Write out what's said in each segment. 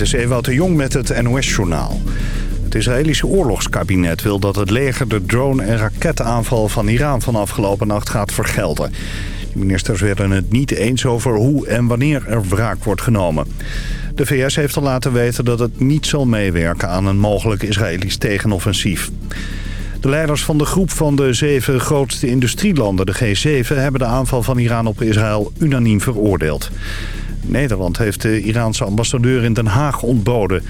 Dit is Ewout de Jong met het NOS-journaal. Het Israëlische oorlogskabinet wil dat het leger de drone- en raketaanval van Iran van afgelopen nacht gaat vergelden. De ministers werden het niet eens over hoe en wanneer er wraak wordt genomen. De VS heeft al laten weten dat het niet zal meewerken aan een mogelijk Israëlisch tegenoffensief. De leiders van de groep van de zeven grootste industrielanden, de G7... hebben de aanval van Iran op Israël unaniem veroordeeld. Nederland heeft de Iraanse ambassadeur in Den Haag ontboden.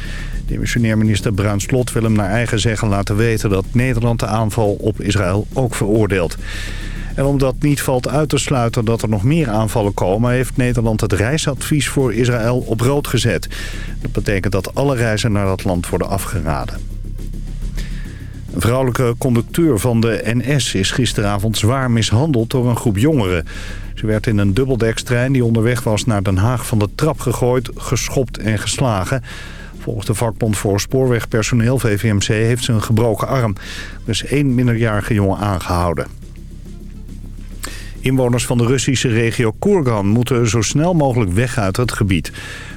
Demissionair minister Bruin Slot wil hem naar eigen zeggen laten weten... dat Nederland de aanval op Israël ook veroordeelt. En omdat niet valt uit te sluiten dat er nog meer aanvallen komen... heeft Nederland het reisadvies voor Israël op rood gezet. Dat betekent dat alle reizen naar dat land worden afgeraden. Een vrouwelijke conducteur van de NS is gisteravond zwaar mishandeld door een groep jongeren. Ze werd in een dubbeldekstrein die onderweg was naar Den Haag van de trap gegooid, geschopt en geslagen. Volgens de vakbond voor spoorwegpersoneel VVMC heeft ze een gebroken arm. Dus één minderjarige jongen aangehouden. Inwoners van de Russische regio Koergan moeten zo snel mogelijk weg uit het gebied.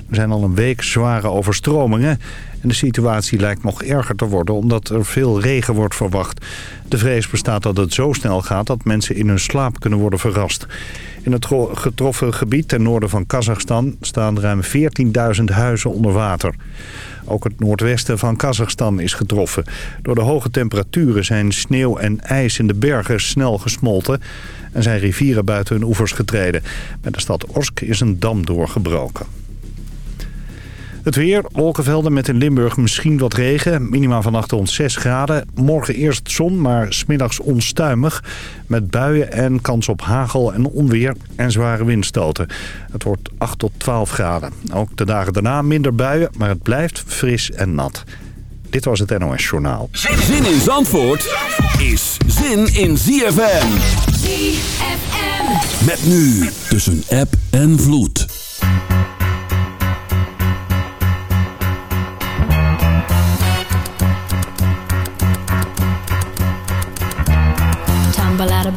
Er zijn al een week zware overstromingen en de situatie lijkt nog erger te worden omdat er veel regen wordt verwacht. De vrees bestaat dat het zo snel gaat dat mensen in hun slaap kunnen worden verrast. In het getroffen gebied ten noorden van Kazachstan staan ruim 14.000 huizen onder water. Ook het noordwesten van Kazachstan is getroffen. Door de hoge temperaturen zijn sneeuw en ijs in de bergen snel gesmolten... en zijn rivieren buiten hun oevers getreden. Bij de stad Orsk is een dam doorgebroken. Het weer, wolkenvelden met in Limburg misschien wat regen. Minima vannacht rond 6 graden. Morgen eerst zon, maar smiddags onstuimig. Met buien en kans op hagel en onweer en zware windstoten. Het wordt 8 tot 12 graden. Ook de dagen daarna minder buien, maar het blijft fris en nat. Dit was het NOS Journaal. Zin in Zandvoort is zin in ZFM. ZFM. Met nu tussen app en vloed.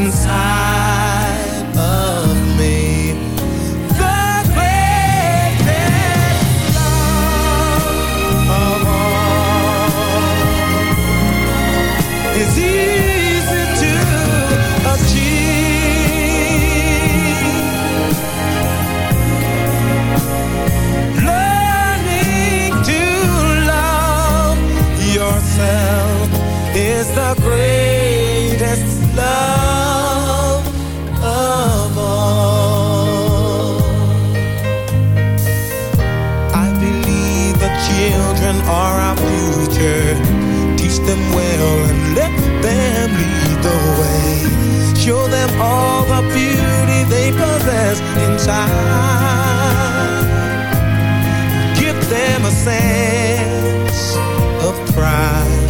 inside beauty they possess inside. Give them a sense of pride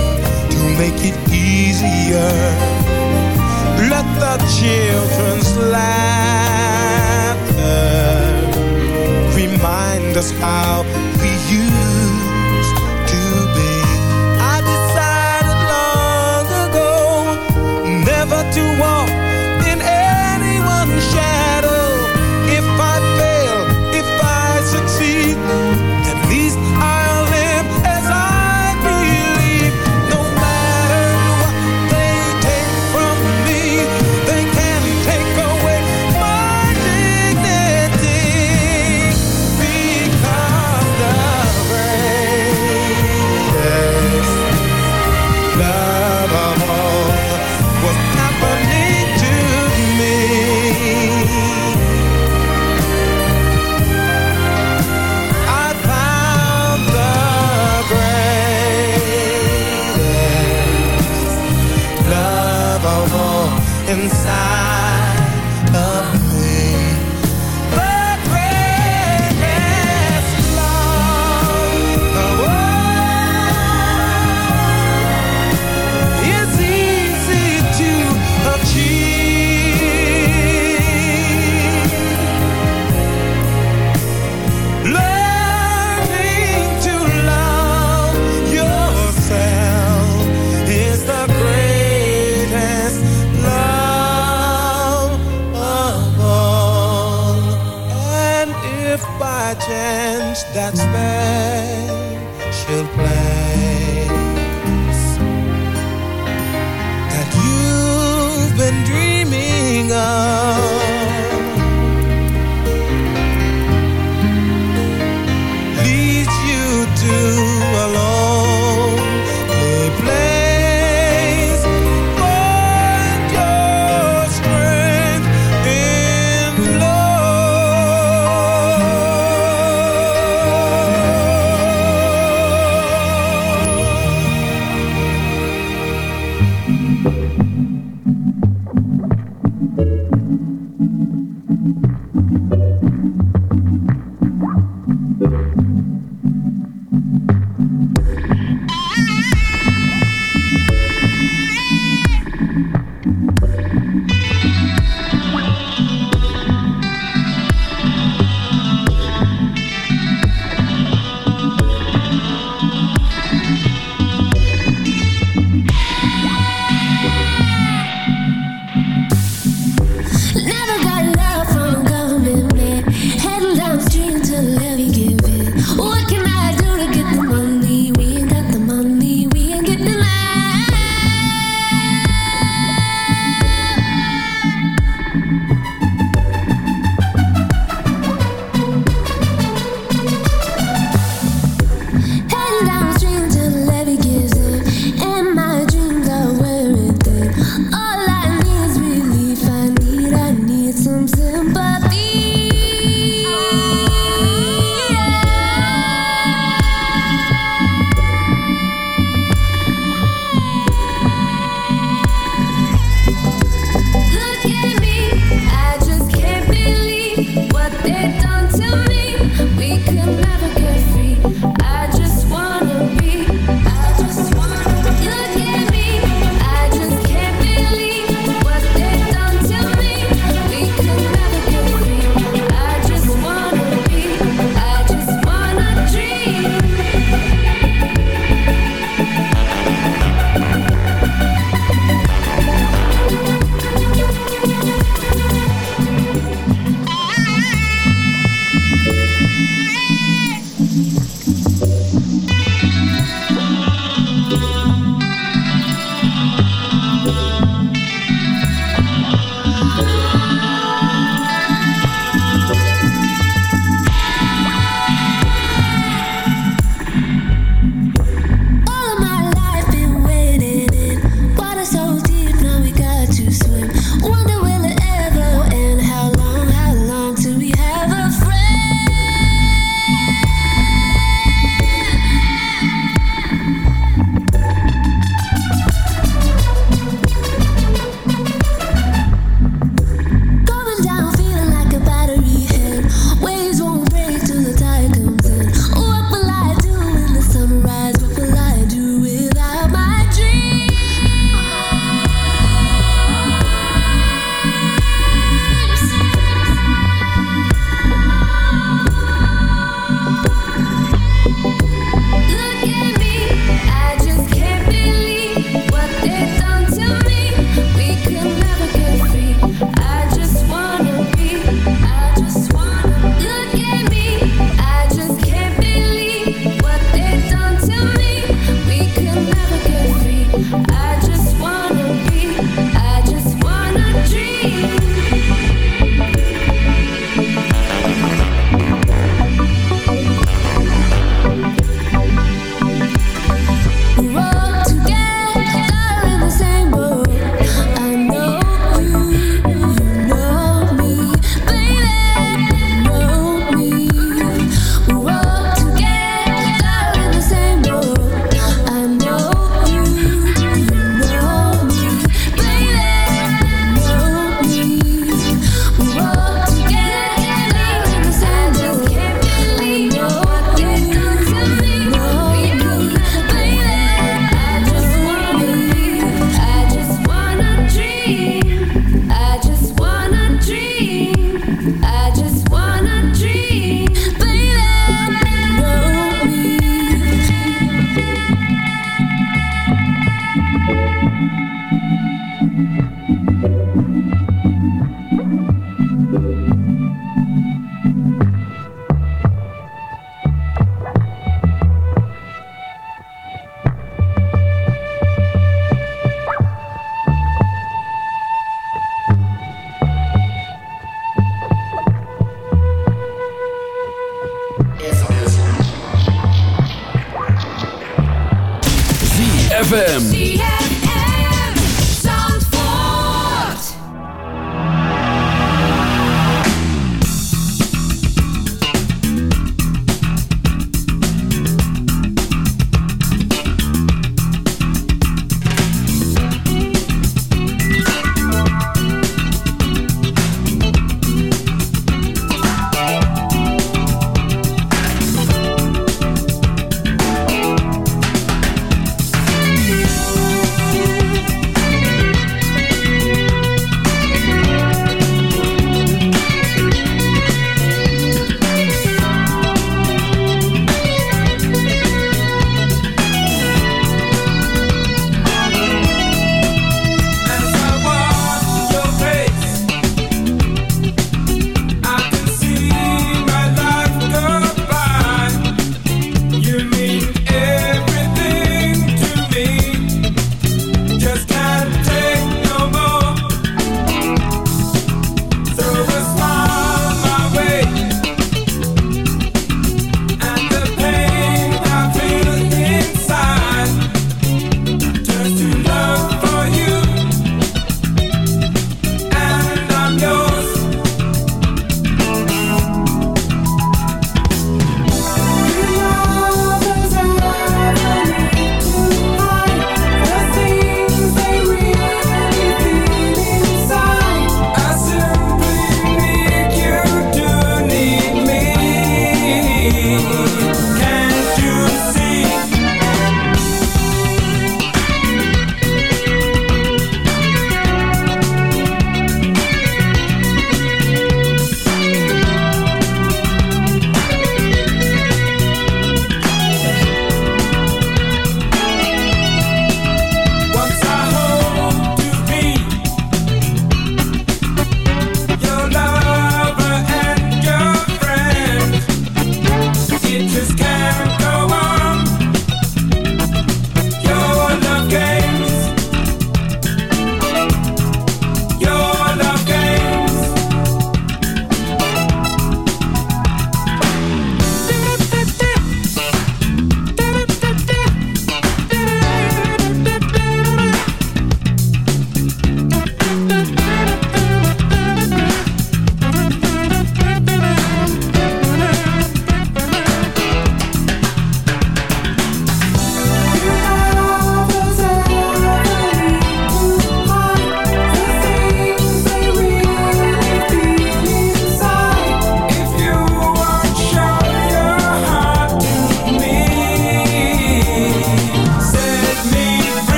to make it easier. Let the children's laughter remind us how we use.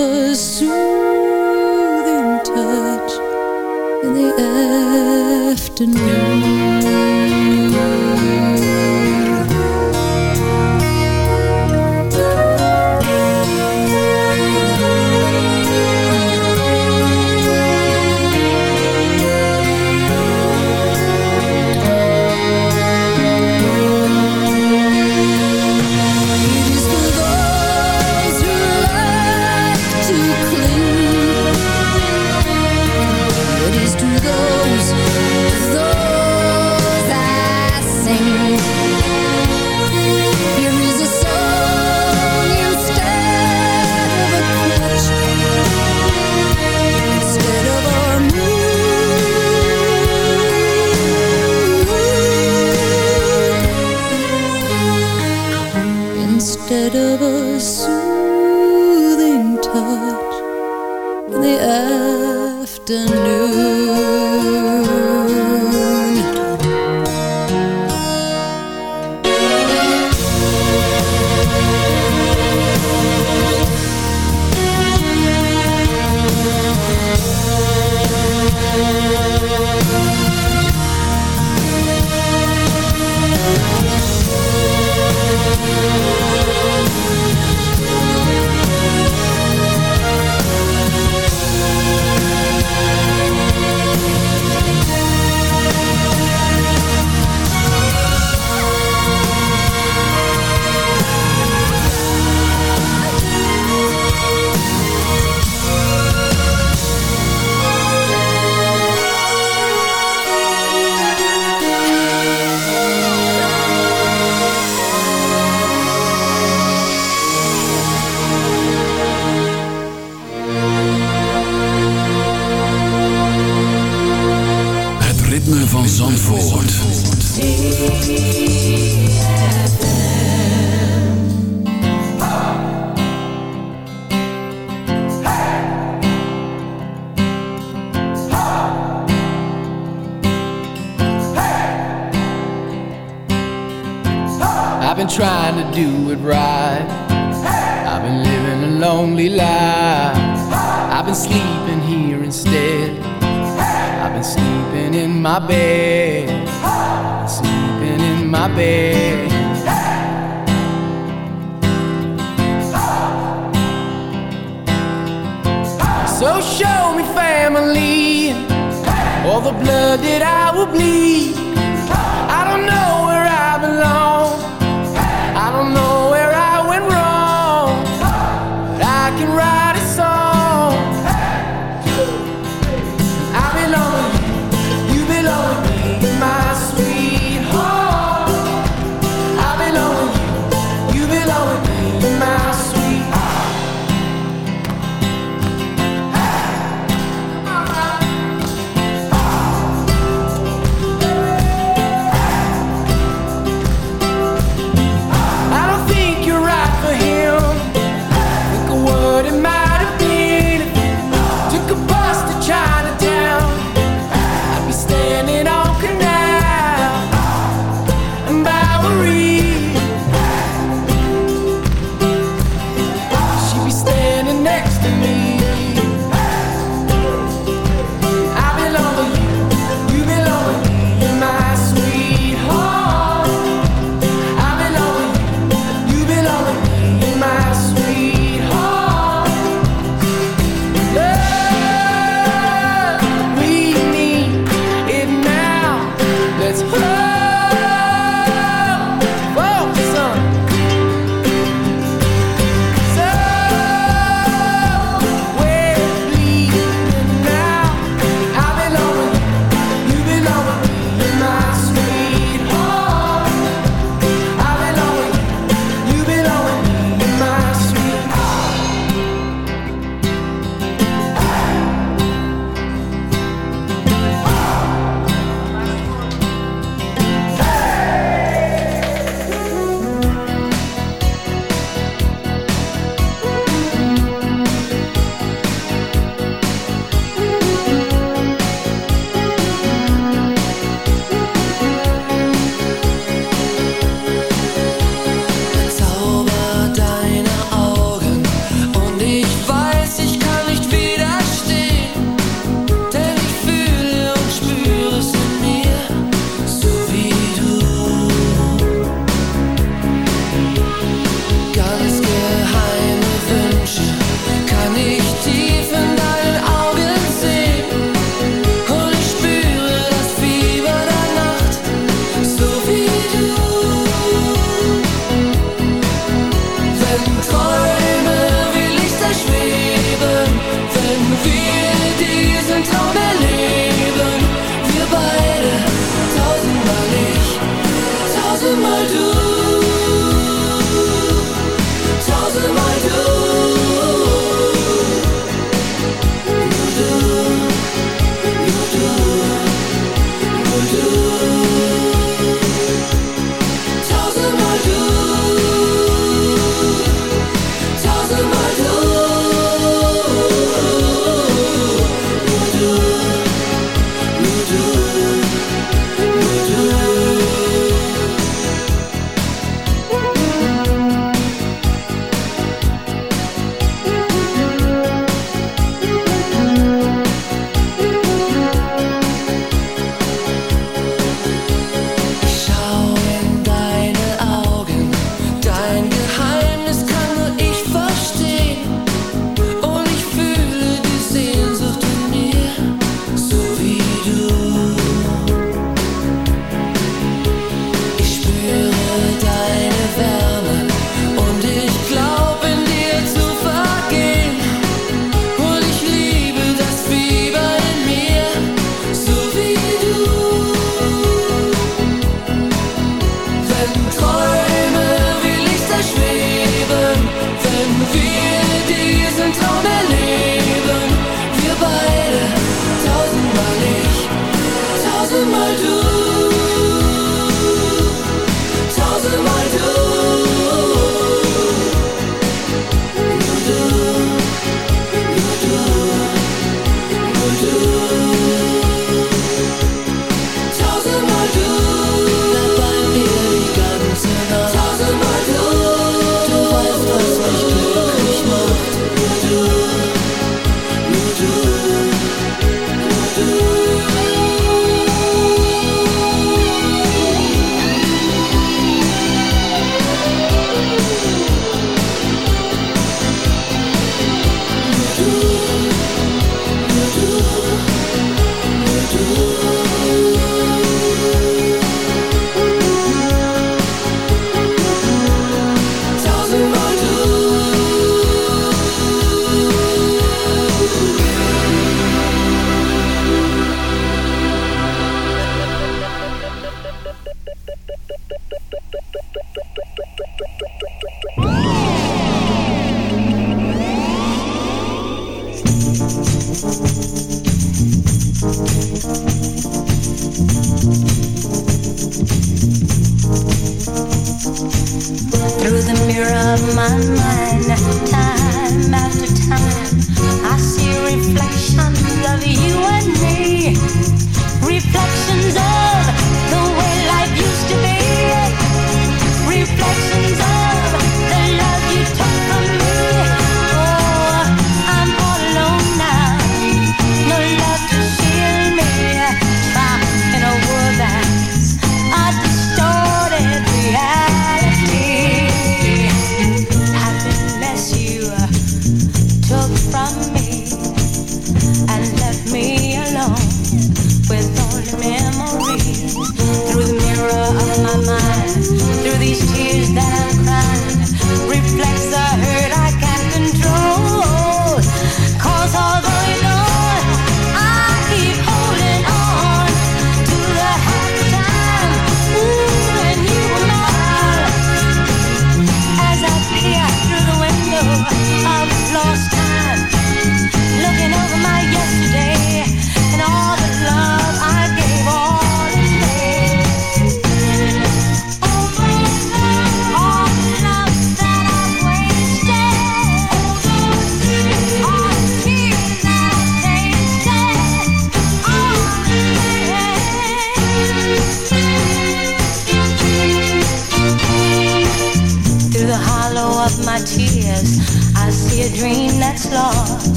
a soothing touch in the afternoon.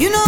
You know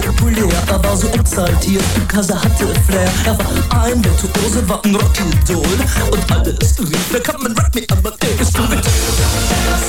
populär, er war so exaltiert, Kasa hatte Flair. Er war ein Virtuose, war ein Rockidol und alles rief, wer kann man rock me, aber der ist verrückt. Alles,